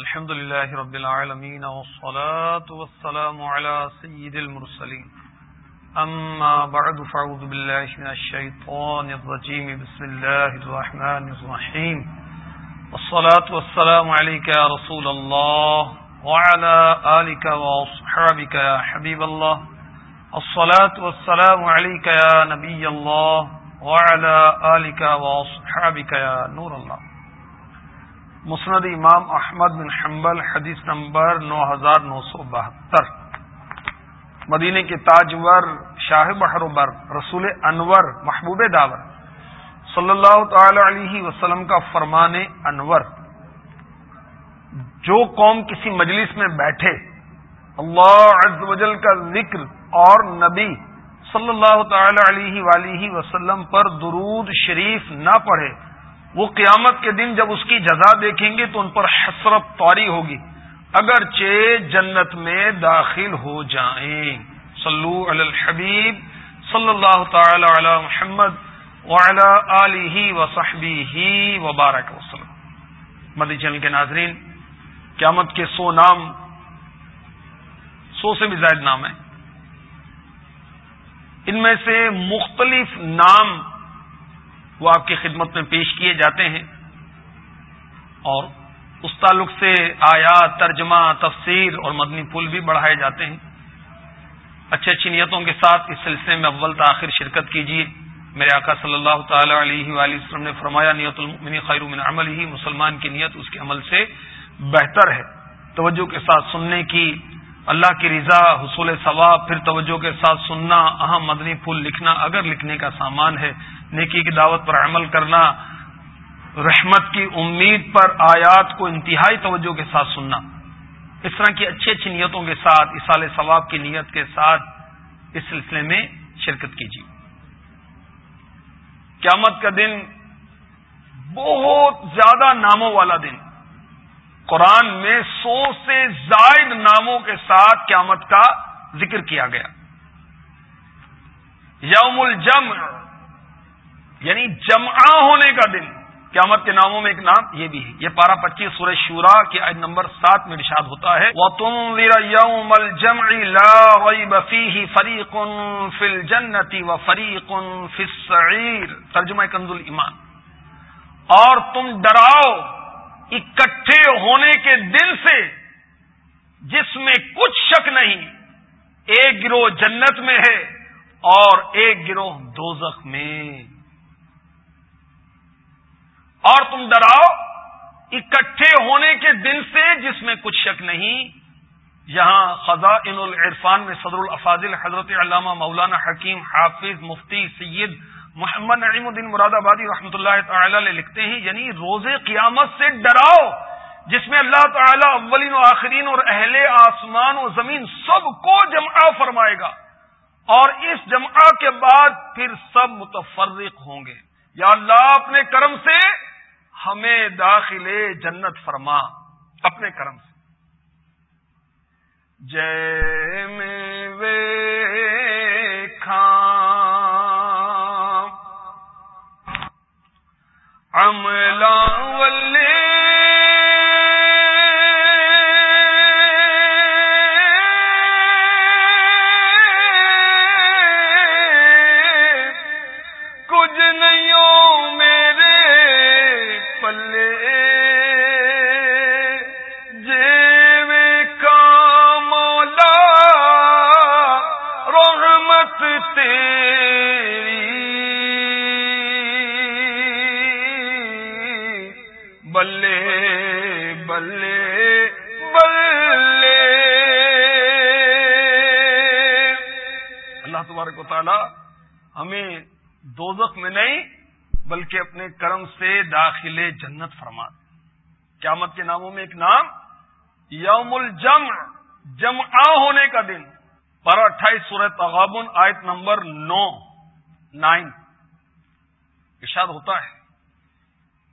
الحمد لله رب العالمين والصلاة والسلام على سيد المرسلين. أما بعد فعوذ بالله من الشيطان الرجيم. بسم الله الرحمن الرحيم. والصلاة والسلام عليك يا رسول الله وعلى آلك وصحابك يا حبيب الله. الصلاة والسلام عليك يا نبي الله وعلى آلك وصحابك يا نور الله. مسند امام احمد بن حنبل، حدیث نمبر نو ہزار نو سو بہتر۔ مدینے کے تاجور شاہ بحر بر، رسول انور محبوب داور۔ صلی اللہ تعالی علیہ وسلم کا فرمان انور۔ جو قوم کسی مجلس میں بیٹھے، اللہ عز و جل کا ذکر اور نبی صلی اللہ تعالی علیہ ولیہ وسلم پر درود شریف نہ پڑھے وہ قیامت کے دن جب اس کی جزا دیکھیں گے تو ان پر حسرت طاری ہوگی۔ اگرچہ جنت میں داخل ہو جائیں۔ صلو علی الحبیب صلی اللہ تعالی علی محمد وعلی آلہ وصحبہ وبارک وسلم۔ مدی چینل کے ناظرین، قیامت کے سو نام، سو سے بھی زائد نام ہیں۔ ان میں سے مختلف نام وہ آپ کی خدمت میں پیش کیے جاتے ہیں اور اس تعلق سے آیات، ترجمہ، تفسیر اور مدنی پل بھی بڑھائے جاتے ہیں۔ اچھی اچھی نیتوں کے ساتھ اس سلسلے میں اول تاخیر شرکت کیجیے۔ میرے آقا صلی اللہ تعالی علیہ وآلہ وسلم نے فرمایا، نیت المؤمن خیر من عمل ہی مسلمان کی نیت اس کے عمل سے بہتر ہے۔ توجہ کے ساتھ سننے کی اللہ کی رضا، حصول ثواب، پھر توجہ کے ساتھ سننا، اہم مدنی پھول لکھنا، اگر لکھنے کا سامان ہے، نیکی کی دعوت پر عمل کرنا، رحمت کی امید پر آیات کو انتہائی توجہ کے ساتھ سننا۔ اس طرح کی اچھی اچھی نیتوں کے ساتھ، اصال ثواب کی نیت کے ساتھ اس سلسلے میں شرکت کیجیے۔ قیامت کا دن بہت زیادہ ناموں والا دن۔ قرآن میں سو سے زائد ناموں کے ساتھ قیامت کا ذکر کیا گیا۔ یوم الجم یعنی جمع ہونے کا دن۔ قیامت کے ناموں میں ایک نام یہ بھی ہے۔ یہ پارا پچیس سورہ شورا کے عید نمبر سات میں ارشاد ہوتا ہے وہ تم یوم الجم فیہ فریق فل جنتی و فریق فصیر ترجمہ کنز ایمان اور تم ڈراؤ اکٹھے ہونے کے دن سے جس میں کچھ شک نہیں، ایک گروہ جنت میں ہے اور ایک گروہ دوزخ میں۔ اور تم ڈراؤ، اکٹھے ہونے کے دن سے جس میں کچھ شک نہیں۔ یہاں خزاں العرفان میں صدر الافاظل حضرت علامہ مولانا حکیم حافظ مفتی سید محمد نعیم الدین مراد آبادی رحمۃ اللہ تعالی علیہ لکھتے ہیں یعنی روز قیامت سے ڈراؤ، جس میں اللہ تعالی اولین و آخرین اور اہل آسمان و زمین سب کو جمع فرمائے گا۔ اور اس جمع کے بعد پھر سب متفرق ہوں گے۔ یا اللہ، اپنے کرم سے ہمیں داخل جنت فرما۔ اپنے کرم سے۔ جے میں ملا ولے ہمیں دو میں نہیں، بلکہ اپنے کرم سے داخل جنت فرما قیامت کے ناموں میں ایک نام یوم الجمع جمع ہونے کا دن۔ پر اٹھائیس سورہ تغابن، آیت نمبر نو، نائن۔ ارشاد ہوتا ہے۔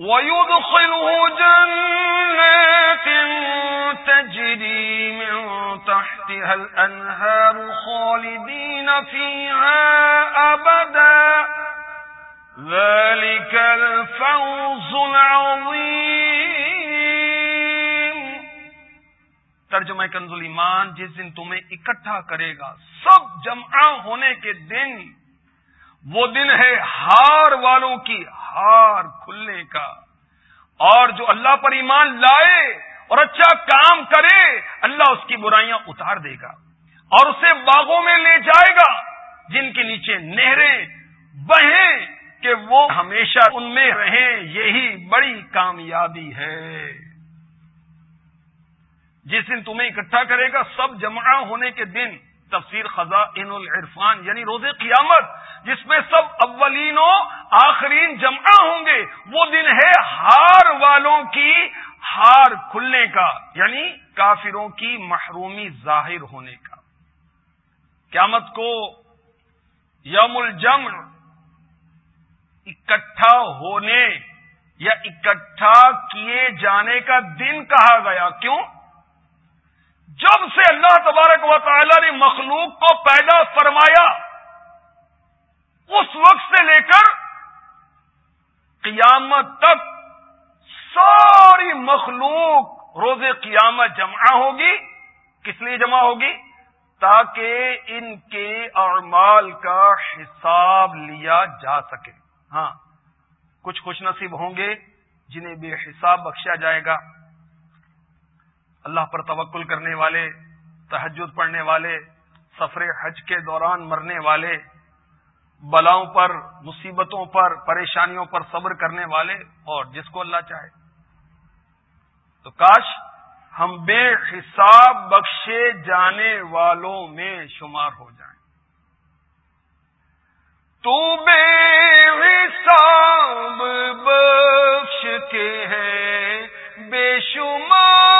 ويدخله جنات تجري من تحتها الأنهار خالدين فيها أبدا. ذلك الفوز العظيم. ترجمہ کنز ایمان جس دن تمہیں اکٹھا کرے گا، سب جمع ہونے کے دن، وہ دن ہے ہار والوں کی ہار کھلنے کا۔ اور جو اللہ پر ایمان لائے اور اچھا کام کرے، اللہ اس کی برائیاں اتار دے گا اور اسے باغوں میں لے جائے گا، جن کے نیچے نہریں بہیں کہ وہ ہمیشہ ان میں رہیں۔ یہی بڑی کامیابی ہے۔ جس دن تمہیں اکٹھا کرے گا، سب جمع ہونے کے دن تفسیر خزاں ان العرفان یعنی روز قیامت، جس میں سب اولین و آخرین جمع ہوں گے، وہ دن ہے ہار والوں کی ہار کھلنے کا یعنی کافروں کی محرومی ظاہر ہونے کا۔ قیامت کو یوم الجمع، اکٹھا ہونے یا اکٹھا کیے جانے کا دن کہا گیا۔ کیوں؟ جب سے اللہ تبارک و تعالی نے مخلوق کو پیدا فرمایا، اس وقت سے لے کر قیامت تک ساری مخلوق روز قیامت جمع ہوگی۔ کس لیے جمع ہوگی؟ تاکہ ان کے اعمال کا حساب لیا جا سکے۔ ہاں کچھ خوش نصیب ہوں گے جنہیں بے حساب بخشا جائے گا۔ اللہ پر توکل کرنے والے تحجد پڑھنے والے، سفر حج کے دوران مرنے والے، بلاؤں پر، مصیبتوں پر، پریشانیوں پر صبر کرنے والے اور جس کو اللہ چاہے۔ تو کاش ہم بے حساب بخشے جانے والوں میں شمار ہو جائیں۔ تو بے حساب بخش کے ہے بے شمار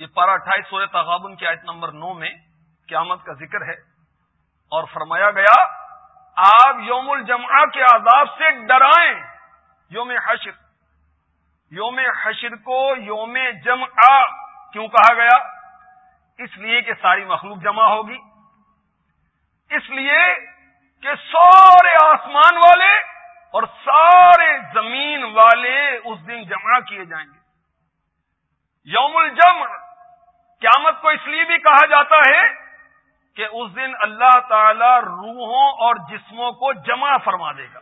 یہ پارا اٹھائیس سورہ تغابن کی آیت نمبر نو میں قیامت کا ذکر ہے اور فرمایا گیا، آپ یوم الجمعہ کے آداب سے ڈرائیں یوم حشر۔ یوم حشر کو یوم جمعہ کیوں کہا گیا؟ اس لیے کہ ساری مخلوق جمع ہوگی۔ اس لیے کہ سارے آسمان والے اور سارے زمین والے اس دن جمع کیے جائیں گے۔ یوم الجمع قیامت کو اس لیے بھی کہا جاتا ہے کہ اس دن اللہ تعالی روحوں اور جسموں کو جمع فرما دے گا۔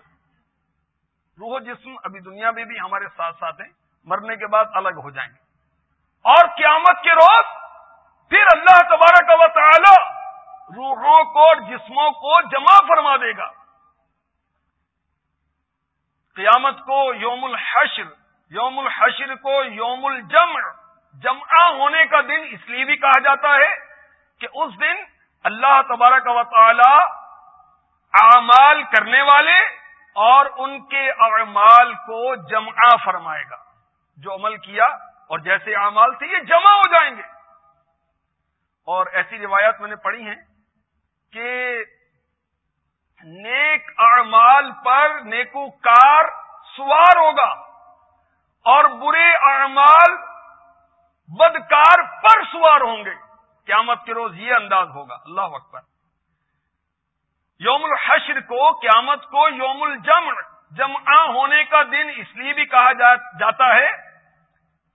روح و جسم ابھی دنیا میں بھی ہمارے ساتھ ساتھ ہیں، مرنے کے بعد الگ ہو جائیں گے۔ اور قیامت کے روز پھر اللہ تبارک و تعالی روحوں کو اور جسموں کو جمع فرما دے گا۔ قیامت کو یوم الحشر یوم الحشر کو یوم الجمع۔ جمع ہونے کا دن اس لیے بھی کہا جاتا ہے کہ اس دن اللہ تبارک و تعالی اعمال کرنے والے اور ان کے اعمال کو جمع فرمائے گا۔ جو عمل کیا اور جیسے اعمال تھے یہ جمع ہو جائیں گے۔ اور ایسی روایات میں نے پڑھی ہیں کہ نیک اعمال پر نیکو کار سوار ہوگا اور برے اعمال بدکار پر سوار ہوں گے۔ قیامت کے روز یہ انداز ہوگا۔ اللہ اکبر۔ یوم الحشر کو، قیامت کو یوم الجمع جمع ہونے کا دن اس لیے بھی کہا جاتا ہے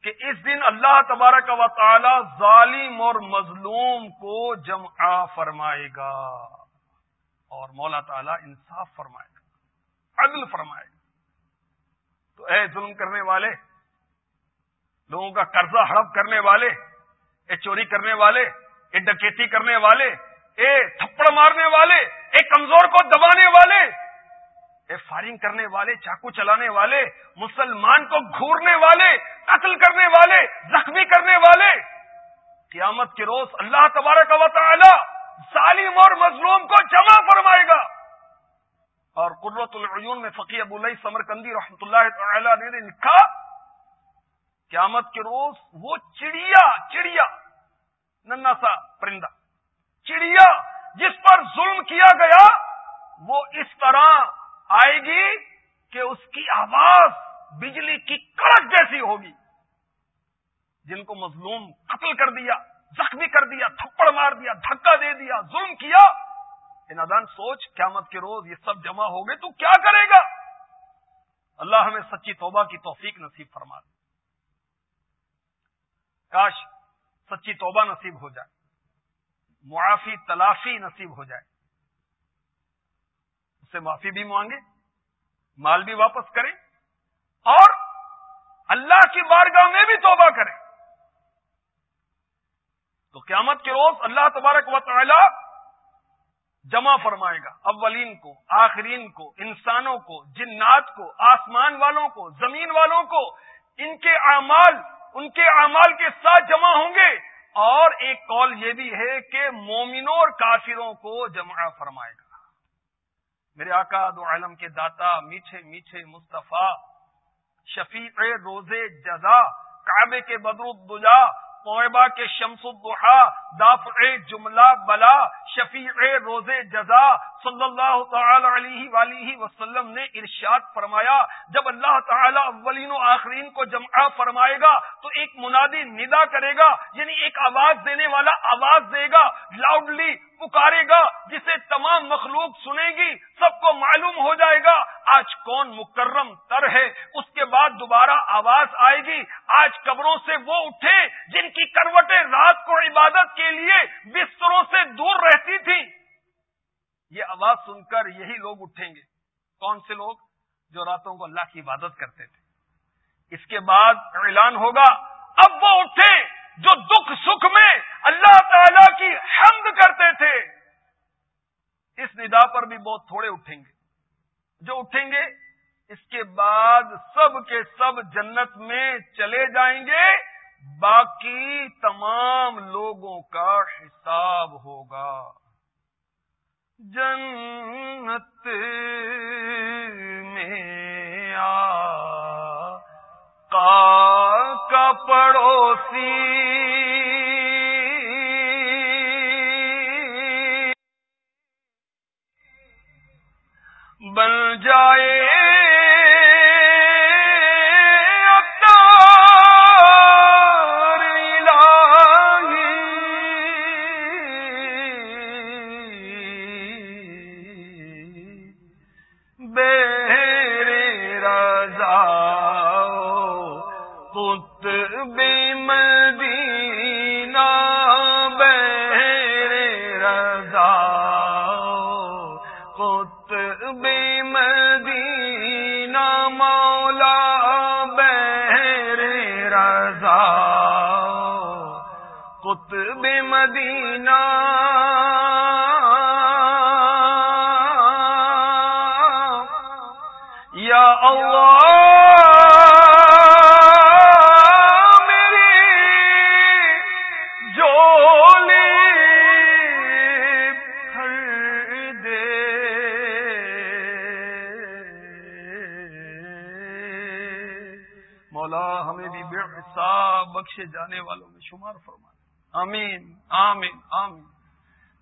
کہ اس دن اللہ تبارک و تعالی ظالم اور مظلوم کو جمع فرمائے گا۔ اور مولا تعالی انصاف فرمائے گا، عدل فرمائے گا۔ تو اے ظلم کرنے والے لوگوں کا قرضہ ہڑپ کرنے والے، اے چوری کرنے والے، اے ڈکیتی کرنے والے، اے تھپڑ مارنے والے، اے کمزور کو دبانے والے، اے فائرنگ کرنے والے، چاقو چلانے والے، مسلمان کو گھورنے والے، قتل کرنے والے، زخمی کرنے والے، قیامت کے روز اللہ تبارک و تعالی ظالم اور مظلوم کو جمع فرمائے گا۔ اور قرۃ العیون میں فقی ابو اللہ سمر کندی اللہ تعالی نے لکھا قیامت کے روز وہ چڑیا چڑیا ننا سا پرندہ، چڑیا جس پر ظلم کیا گیا، وہ اس طرح آئے گی کہ اس کی آواز بجلی کی کڑک جیسی ہوگی۔ جن کو مظلوم قتل کر دیا، زخمی کر دیا، تھپڑ مار دیا، دھکا دے دیا، ظلم کیا یہ سوچ قیامت کے روز یہ سب جمع ہو گئے، تو کیا کرے گا؟ اللہ ہمیں سچی توبہ کی توفیق نصیب فرما دے۔ کاش سچی توبہ نصیب ہو جائے، معافی، تلافی نصیب ہو جائے۔ اس سے معافی بھی مانگے، مال بھی واپس کرے، اور اللہ کی بارگاہ میں بھی توبہ کرے۔ تو قیامت کے روز اللہ تبارک و تعالی جمع فرمائے گا، اولین کو، آخرین کو، انسانوں کو، جنات کو، آسمان والوں کو، زمین والوں کو، ان کے اعمال ان کے اعمال کے ساتھ جمع ہوں گے۔ اور ایک کال یہ بھی ہے کہ مومنوں اور کافروں کو جمع فرمائے گا۔ میرے آقا دو عالم کے داتا میٹھے میٹھے مصطفیٰ، شفیع روزے جزا، کعبے کے بدر دجا طیبہ کے شمس الضحا، دافع جملہ بلا، شفیع روز جزا صلی اللہ تعالی علیہ وآلہ وسلم نے ارشاد فرمایا، جب اللہ تعالی اولین و آخرین کو جمع فرمائے گا، تو ایک منادی ندا کرے گا یعنی ایک آواز دینے والا آواز دے گا لاؤڈلی پکارے گا، جسے تمام مخلوق سنے گی، سب کو معلوم ہو جائے گا، آج کون مکرم تر ہے؟ اس کے بعد دوبارہ آواز آئے گی، آج قبروں سے وہ اٹھے، جن کی کروٹیں رات کو عبادت کے لیے بستروں سے دور رہتی تھی یہ آواز سن کر یہی لوگ اٹھیں گے۔ کون سے لوگ؟ جو راتوں کو اللہ کی عبادت کرتے تھے۔ اس کے بعد اعلان ہوگا، اب وہ اٹھے جو دکھ سکھ میں اللہ تعالی کی حمد کرتے تھے۔ اس ندا پر بھی بہت تھوڑے اٹھیں گے۔ جو اٹھیں گے، اس کے بعد سب کے سب جنت میں چلے جائیں گے۔ باقی تمام لوگوں کا حساب ہوگا۔ جنت میں آ کا پڑوسی۔ بن جائے مدینہ۔ یا اللہ میری جولی بھر دے۔ مولا ہمیں بھی بے بخشے جانے والوں میں شمار فرما آمین آمین آمین۔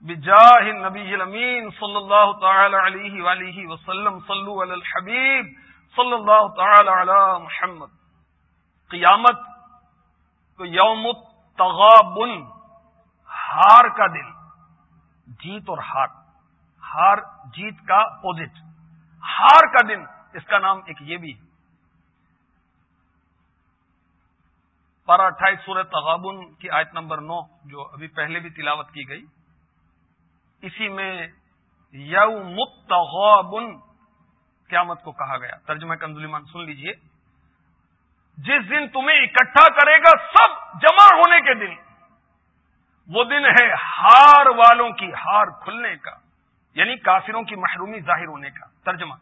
بجاہ النبی الامین صلی اللہ تعالی علیہ وآلہ وسلم، صلو علی الحبیب صلی اللہ تعالی علی محمد۔ قیامت کو یوم التغابن، ہار کا دل جیت اور ہار ہار جیت کا اپوزٹ ہار کا دن، اس کا نام ایک یہ بھی ہے۔ پارہ اٹھائیس سورہ تغابن کی آیت نمبر نو جو ابھی پہلے بھی تلاوت کی گئی۔ اسی میں یو متغابن قیامت کو کہا گیا۔ ترجمہ کنزلیمان سن لیجیے۔ جس دن تمہیں اکٹھا کرے گا سب جمع ہونے کے دن، وہ دن ہے ہار والوں کی ہار کھلنے کا یعنی کافروں کی محرومی ظاہر ہونے کا ترجمہ۔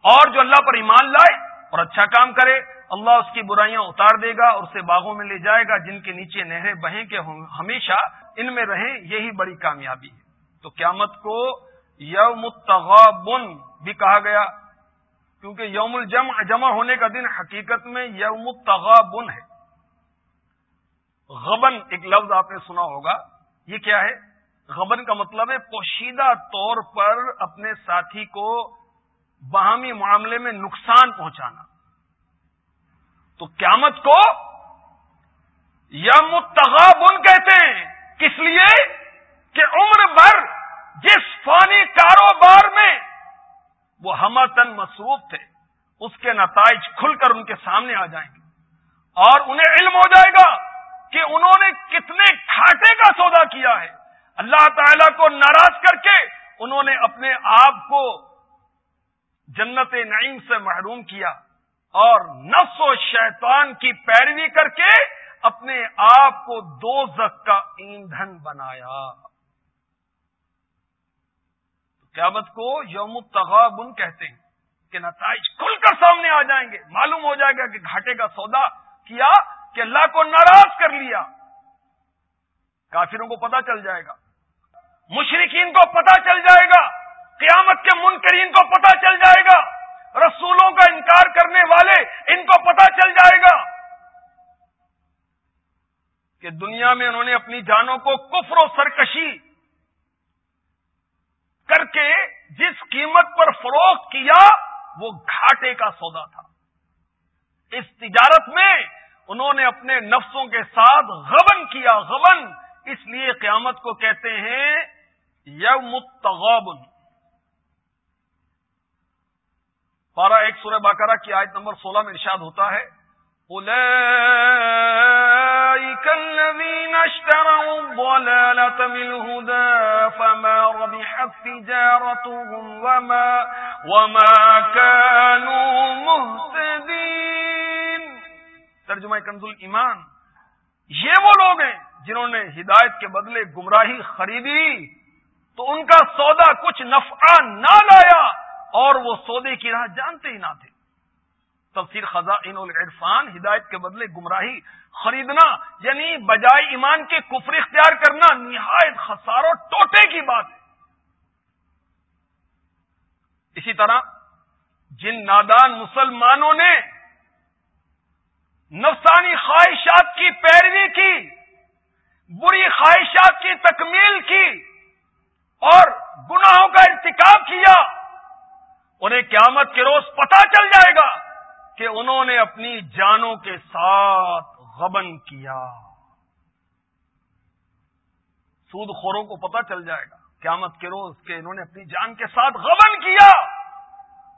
اور جو اللہ پر ایمان لائے اور اچھا کام کرے اللہ اس کی برائیاں اتار دے گا اور اسے باغوں میں لے جائے گا، جن کے نیچے نہریں بہیں کے ہمیشہ ان میں رہیں، یہی بڑی کامیابی ہے۔ تو قیامت کو یوم التغابن بھی کہا گیا، کیونکہ یوم الجمع، جمع ہونے کا دن حقیقت میں یوم التغابن ہے۔ غبن ایک لفظ آپ نے سنا ہوگا، یہ کیا ہے؟ غبن کا مطلب ہے پوشیدہ طور پر اپنے ساتھی کو باہمی معاملے میں نقصان پہنچانا۔ تو قیامت کو یا متغابن کہتے ہیں۔ کس لیے؟ کہ عمر بھر جس فانی کاروبار میں وہ ہم تن مصروف تھے، اس کے نتائج کھل کر ان کے سامنے آ جائیں گے۔ اور انہیں علم ہو جائے گا کہ انہوں نے کتنے کھاٹے کا سودا کیا ہے۔ اللہ تعالی کو ناراض کر کے انہوں نے اپنے آپ کو جنت نعیم سے محروم کیا۔ اور نفس و شیطان کی پیروی کر کے اپنے آپ کو دو زخ کا ایندھن بنایا۔ قیامت کو یوم التغابن کہتے ہیں کہ نتائج کھل کر سامنے آ جائیں گے۔ معلوم ہو جائے گا کہ گھاٹے کا سودا کیا کہ اللہ کو ناراض کر لیا۔ کافروں کو پتا چل جائے گا مشرقین کو پتا چل جائے گا قیامت کے منکرین کو پتا چل جائے گا رسولوں کا انکار کرنے والے ان کو پتا چل جائے گا کہ دنیا میں انہوں نے اپنی جانوں کو کفر و سرکشی کر کے جس قیمت پر فروخت کیا، وہ گھاٹے کا سودا تھا۔ اس تجارت میں انہوں نے اپنے نفسوں کے ساتھ غبن کیا، غبن۔ اس لیے قیامت کو کہتے ہیں یوم التغابن۔ پارا ایک سورہ باقرہ کی آیت نمبر سولہ میں ارشاد ہوتا ہے ترجمہ کنز ایمان یہ وہ لوگ ہیں جنہوں نے ہدایت کے بدلے گمراہی خریدی تو ان کا سودا کچھ نفع نہ لایا۔ اور وہ سودے کی راہ جانتے ہی نہ تھے۔ تفسیر خزاں العرفان ہدایت کے بدلے گمراہی خریدنا یعنی بجائے ایمان کے کفر اختیار کرنا، نہایت خساروں، ٹوٹے کی بات ہے۔ اسی طرح جن نادان مسلمانوں نے نفسانی خواہشات کی پیروی کی، بری خواہشات کی تکمیل کی اور گناہوں کا ارتکاب کیا انہیں قیامت کے روز پتا چل جائے گا کہ انہوں نے اپنی جانوں کے ساتھ غبن کیا۔ سود خوروں کو پتا چل جائے گا۔ قیامت کے روز کہ انہوں نے اپنی جان کے ساتھ غبن کیا۔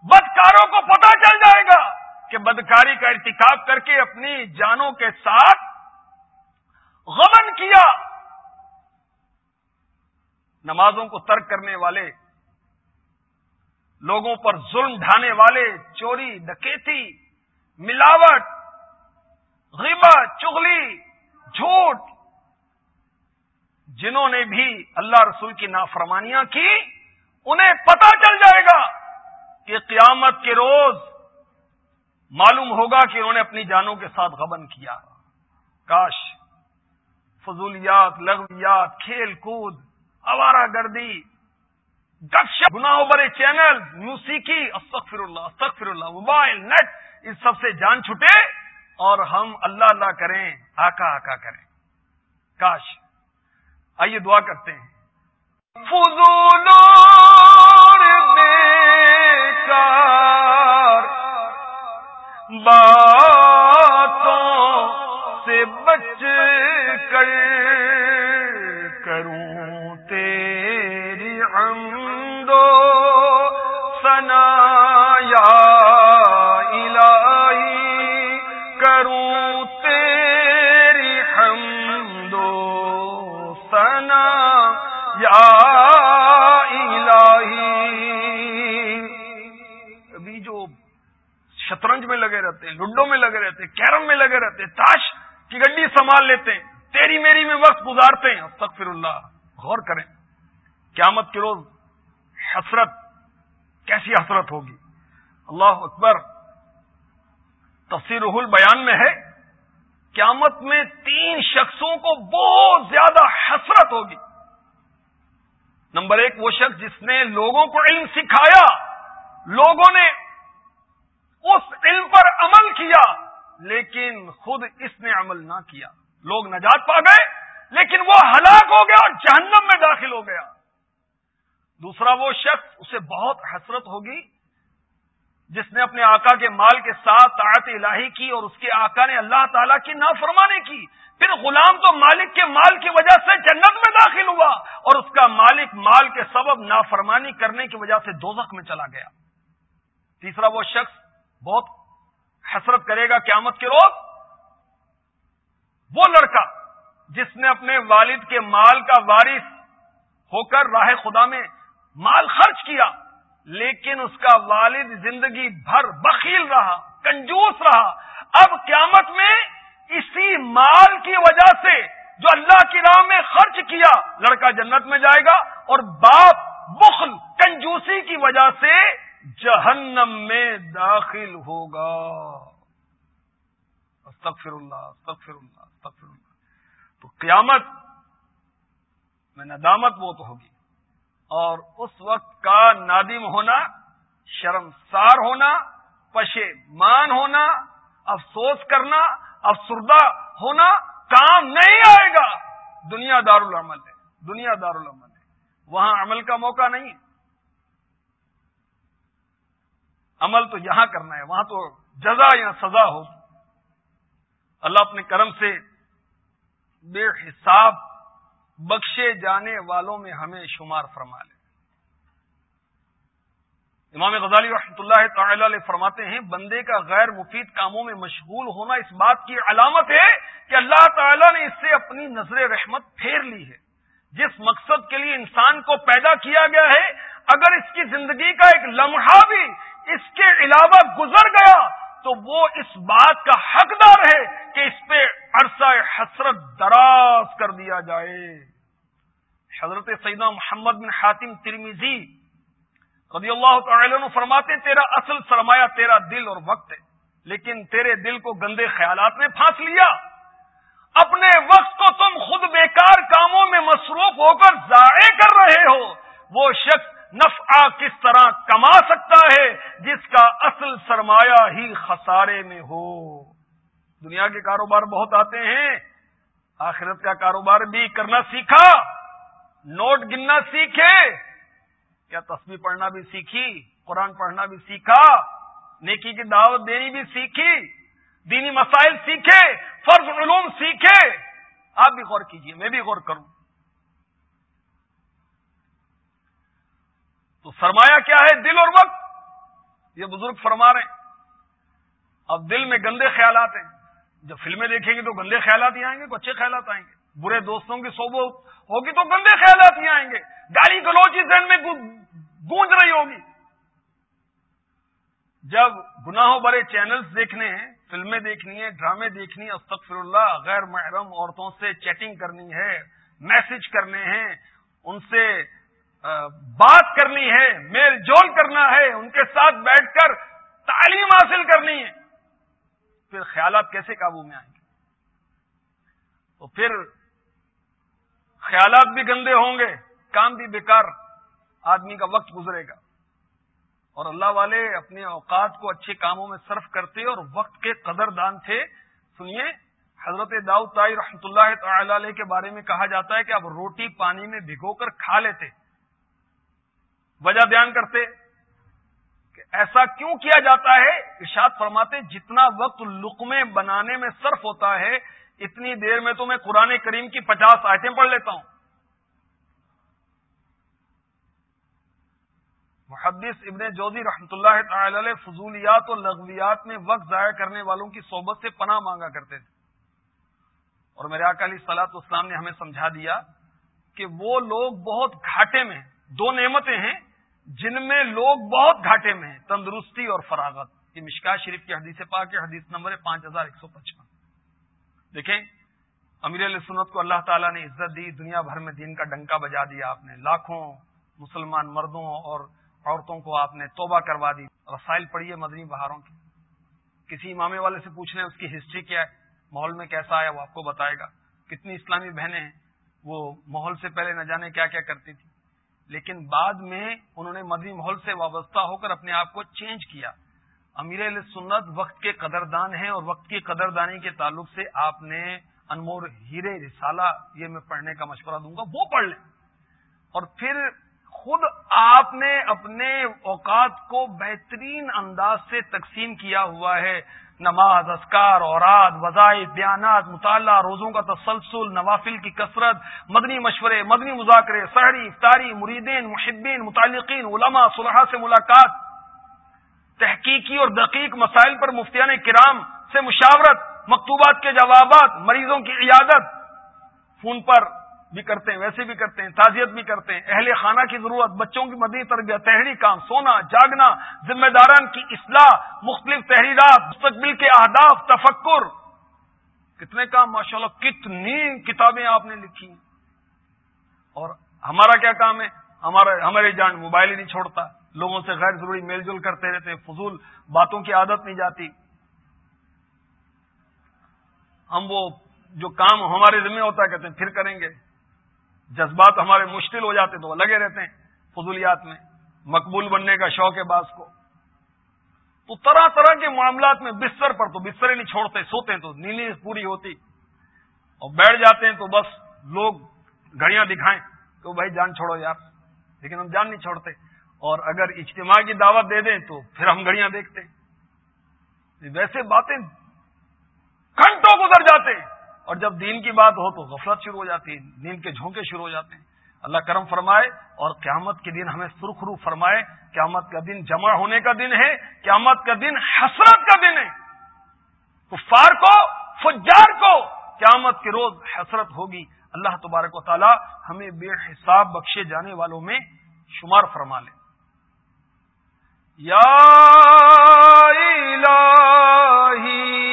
بدکاروں کو پتا چل جائے گا کہ بدکاری کا ارتکاب کر کے اپنی جانوں کے ساتھ غمن کیا۔ نمازوں کو ترک کرنے والے لوگوں پر ظلم ڈھانے والے، چوری، ڈکیتی، ملاوٹ غیبہ چغلی، جھوٹ، جنہوں نے بھی اللہ رسول کی نافرمانیاں کی، انہیں پتا چل جائے گا کہ قیامت کے روز معلوم ہوگا کہ انہوں نے اپنی جانوں کے ساتھ غبن کیا۔ کاش فضولیات، لغویات، کھیل کود، آوارہ گردی گپش گناہوں برے چینل، موسیقی استغفر اللہ استغفر اللہ موبائل، نیٹ، اس سب سے جان چھٹے اور ہم اللہ اللہ کریں آکا آکا کریں۔ کاش، آئیے دعا کرتے ہیں۔ فضول باتوں سے بچ کر ہیں لڈو میں لگے رہتے ہیں، کیرم میں لگے رہتے ہیں، تاش کی گڈی سنبھال لیتے ہیں، تیری میری میں وقت گزارتے ہیں۔ تقفر اللہ غور کریں۔ قیامت کے روز حسرت کیسی حسرت ہوگی؟ اللہ اکبر، تفسیر البیان میں ہے، قیامت میں تین شخصوں کو بہت زیادہ حسرت ہوگی۔ نمبر ایک وہ شخص جس نے لوگوں کو علم سکھایا، لوگوں نے اس علم پر عمل کیا، لیکن خود اس نے عمل نہ کیا۔ لوگ نجات پا گئے، لیکن وہ ہلاک ہو گیا اور جہنم میں داخل ہو گیا۔ دوسرا وہ شخص، اسے بہت حسرت ہوگی، جس نے اپنے آقا کے مال کے ساتھ طاعت الہی کی اور اس کے آقا نے اللہ تعالی کی نافرمانی کی۔ پھر غلام تو مالک کے مال کی وجہ سے جنت میں داخل ہوا اور اس کا مالک مال کے سبب نافرمانی کرنے کی وجہ سے دوزخ میں چلا گیا۔ تیسرا وہ شخص بہت حسرت کرے گا قیامت کے روز۔ وہ لڑکا جس نے اپنے والد کے مال کا وارث ہو کر راہ خدا میں مال خرچ کیا، لیکن اس کا والد زندگی بھر بخیل رہا، کنجوس رہا۔ اب قیامت میں اسی مال کی وجہ سے جو اللہ کی راہ میں خرچ کیا، لڑکا جنت میں جائے گا اور باپ بخل، کنجوسی کی وجہ سے جہنم میں داخل ہوگا۔ استغفر اللہ استغفر اللہ استغفر اللہ۔ تو قیامت میں ندامت وہ تو ہوگی اور اس وقت کا نادم ہونا، شرمسار ہونا، پشیمان ہونا، افسوس کرنا، افسردہ ہونا کام نہیں آئے گا۔ دنیا دار العمل ہے، دنیا دار العمل ہے۔ وہاں عمل کا موقع نہیں عمل تو یہاں کرنا ہے، وہاں تو جزا یا سزا ہو۔ اللہ اپنے کرم سے بے حساب بخشے جانے والوں میں ہمیں شمار فرما لے۔ امام غزالی رحمۃ اللہ تعالی علیہ فرماتے ہیں، بندے کا غیر مفید کاموں میں مشغول ہونا اس بات کی علامت ہے کہ اللہ تعالی نے اس سے اپنی نظر رحمت پھیر لی ہے۔ جس مقصد کے لیے انسان کو پیدا کیا گیا ہے، اگر اس کی زندگی کا ایک لمحہ بھی اس کے علاوہ گزر گیا تو وہ اس بات کا حقدار ہے کہ اس پہ عرصہ حسرت دراز کر دیا جائے۔ حضرت سیدہ محمد بن حاتم ترمیزی رضی اللہ تعالی عنہ فرماتے تیرا اصل سرمایہ تیرا دل اور وقت ہے، لیکن تیرے دل کو گندے خیالات نے پھانس لیا۔ اپنے وقت کو تم خود بیکار کاموں میں مصروف ہو کر ضائع کر رہے ہو۔ وہ شخص نفع کس طرح کما سکتا ہے جس کا اصل سرمایہ ہی خسارے میں ہو؟ دنیا کے کاروبار بہت آتے ہیں، آخرت کا کاروبار بھی کرنا سیکھا، نوٹ گننا سیکھے، کیا تصویر پڑھنا بھی سیکھی، قرآن پڑھنا بھی سیکھا، نیکی کی دعوت دینی بھی سیکھی، دینی مسائل سیکھے، فرض علوم سیکھے، آپ بھی غور کیجیے، میں بھی غور کروں۔ تو سرمایہ کیا ہے دل اور وقت؟ یہ بزرگ فرما رہے ہیں۔ اب دل میں گندے خیالات ہیں۔ جب فلمیں دیکھیں گے تو گندے خیالات ہی آئیں گے، تو اچھے خیالات آئیں گے۔ برے دوستوں کی صحبت ہوگی تو گندے خیالات ہی آئیں گے۔ گالی گلوچ ذہن میں گونج رہی ہوگی۔ جب گناہوں بڑے چینلز دیکھنے ہیں، فلمیں دیکھنی ہے ڈرامے دیکھنی ہے استغفر اللہ، غیر محرم عورتوں سے چیٹنگ کرنی ہے، میسج کرنے ہیں، ان سے بات کرنی ہے، میل جول کرنا ہے، ان کے ساتھ بیٹھ کر تعلیم حاصل کرنی ہے۔ پھر خیالات کیسے قابو میں آئیں گے؟ تو پھر خیالات بھی گندے ہوں گے، کام بھی بیکار آدمی کا وقت گزرے گا۔ اور اللہ والے اپنے اوقات کو اچھے کاموں میں صرف کرتے اور وقت کے قدر دان تھے۔ سنیے، حضرت داؤد تائی رحمتہ اللہ تعالی علیہ کے بارے میں کہا جاتا ہے کہ اب روٹی پانی میں بھگو کر کھا لیتے۔ وجہ بیان کرتے کہ ایسا کیوں کیا جاتا ہے؟ ارشاد فرماتے جتنا وقت لقمے بنانے میں صرف ہوتا ہے، اتنی دیر میں تو میں قرآن کریم کی پچاس آیتیں پڑھ لیتا ہوں۔ محدث ابن جوزی رحمۃ اللہ تعالی علیہ فضولیات اور لغویات میں وقت ضائع کرنے والوں کی صحبت سے پناہ مانگا کرتے تھے۔ اور میرے اکالی سلاط اسلام نے ہمیں سمجھا دیا کہ وہ لوگ بہت گھاٹے میں، دو نعمتیں ہیں جن میں لوگ بہت گھاٹے میں ہیں، تندرستی اور فراغت۔ یہ مشکا شریف کی حدیث پاک حدیث نمبر ہے پانچ ہزار ایک سو پچپن۔ دیکھیں، امیر علیہ سنت کو اللہ تعالیٰ نے عزت دی، دنیا بھر میں دین کا ڈنکا بجا دیا آپ نے، لاکھوں مسلمان مردوں اور عورتوں کو آپ نے توبہ کروا دی۔ رسائل پڑھیے مدنی بہاروں کی کسی امامے والے سے پوچھ لیں، اس کی ہسٹری کیا ہے؟ ماحول میں کیسا آیا وہ آپ کو بتائے گا۔ کتنی اسلامی بہنیں ہیں؟ وہ ماحول سے پہلے نہ جانے کیا کیا کرتی تھی لیکن بعد میں انہوں نے مدنی ماحول سے وابستہ ہو کر اپنے آپ کو چینج کیا۔ امیر علیہ سنت وقت کے قدردان ہیں اور وقت کی قدردانی کے تعلق سے آپ نے انمور ہیرے رسالہ یہ میں پڑھنے کا مشورہ دوں گا، وہ پڑھ لیں۔ اور پھر خود آپ نے اپنے اوقات کو بہترین انداز سے تقسیم کیا ہوا ہے۔ نماز اسکار اوراد، وظائف، بیانات، مطالعہ، روزوں کا تسلسل، نوافل کی کثرت، مدنی مشورے، مدنی مذاکرے سحری افطاری، مریدین محبین متعلقین، علماء صلحہ سے ملاقات، تحقیقی اور دقیق مسائل پر مفتیان کرام سے مشاورت، مکتوبات کے جوابات، مریضوں کی عیادت، فون پر بھی کرتے ہیں، ویسے بھی کرتے ہیں، تعزیت بھی کرتے ہیں۔ اہل خانہ کی ضرورت، بچوں کی مدنی تربیت تحری کام، سونا، جاگنا، ذمہ داران کی اصلاح، مختلف تحریرات، مستقبل کے اہداف، تفکر۔ کتنے کام ماشاء اللہ کتنی کتابیں آپ نے لکھی اور ہمارا کیا کام ہے؟ ہمارا، ہمارے جان موبائل ہی نہیں چھوڑتا۔ لوگوں سے غیر ضروری میل جول کرتے رہتے فضول باتوں کی عادت نہیں جاتی۔ ہم وہ جو کام ہمارے ذمہ ہوتا ہے، کہتے ہیں، پھر کریں گے۔ جذبات ہمارے مشکل ہو جاتے تو وہ لگے رہتے ہیں فضولیات میں، مقبول بننے کا شوق ہے بعض کو۔ تو طرح طرح کے معاملات میں بستر پر تو بستر ہی نہیں چھوڑتے، سوتے تو نیلی پوری ہوتی۔ اور بیٹھ جاتے ہیں تو بس لوگ گھڑیاں دکھائیں تو بھائی جان چھوڑو یار، لیکن ہم جان نہیں چھوڑتے۔ اور اگر اجتماع کی دعوت دے دیں تو پھر ہم گھڑیاں دیکھتے۔ ویسے باتیں گھنٹوں گزر جاتے ہیں۔ اور جب دین کی بات ہو تو غفلت شروع ہو جاتی ہے نیند کے جھونکے شروع ہو جاتے ہیں۔ اللہ کرم فرمائے اور قیامت کے دن ہمیں سرخرو فرمائے، قیامت کا دن جمع ہونے کا دن ہے، قیامت کا دن حسرت کا دن ہے۔ کفار کو، فجار کو قیامت کے روز حسرت ہوگی۔ اللہ تبارک و تعالی ہمیں بے حساب بخشے جانے والوں میں شمار فرما لے۔ یا الہی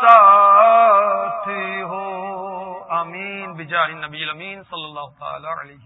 ساتھ ہو۔ امین بجاہ نبی امین صلی اللہ تعالی علیہ